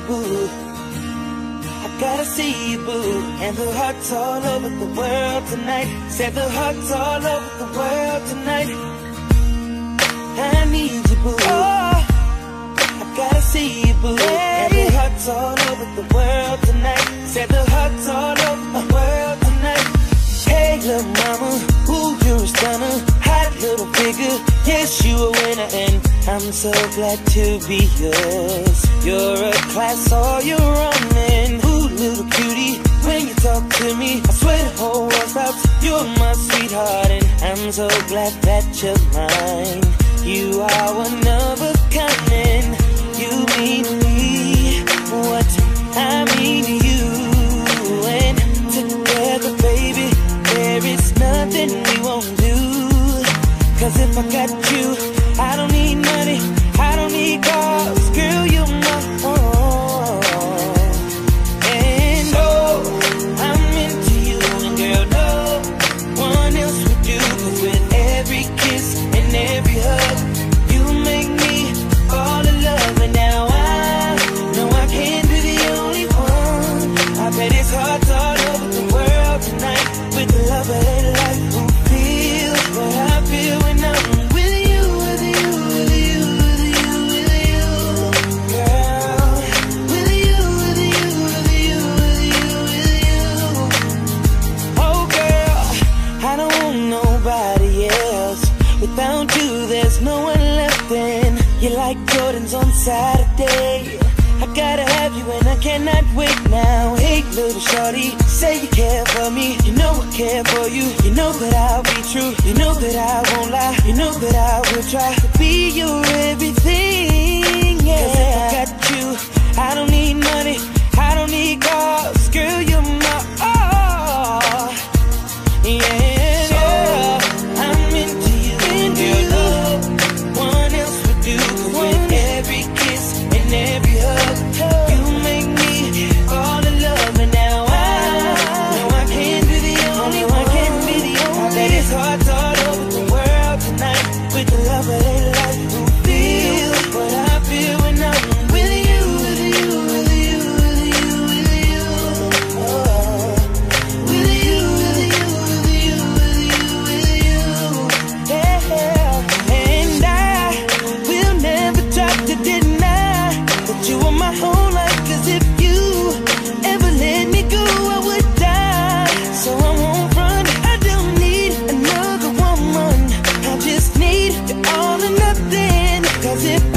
boo. I gotta see you, boo. And the hearts all over the world tonight. Said the hearts all over the world tonight. I need I'm so glad to be yours. You're a class all your own. And ooh, little cutie, when you talk to me, I swear the whole world stops. You're my sweetheart, and I'm so glad that you're mine. You are one of a kind, and you mean me what I mean to you. And together, baby, there is nothing we won't do. Cause if I got you, Don't nobody else. Without you, there's no one left. And You're like Jordans on Saturday. I gotta have you and I cannot wait now. Hey, little shorty, say you care for me. You know I care for you. You know that I'll be true. You know that I won't lie. You know that I will try to melted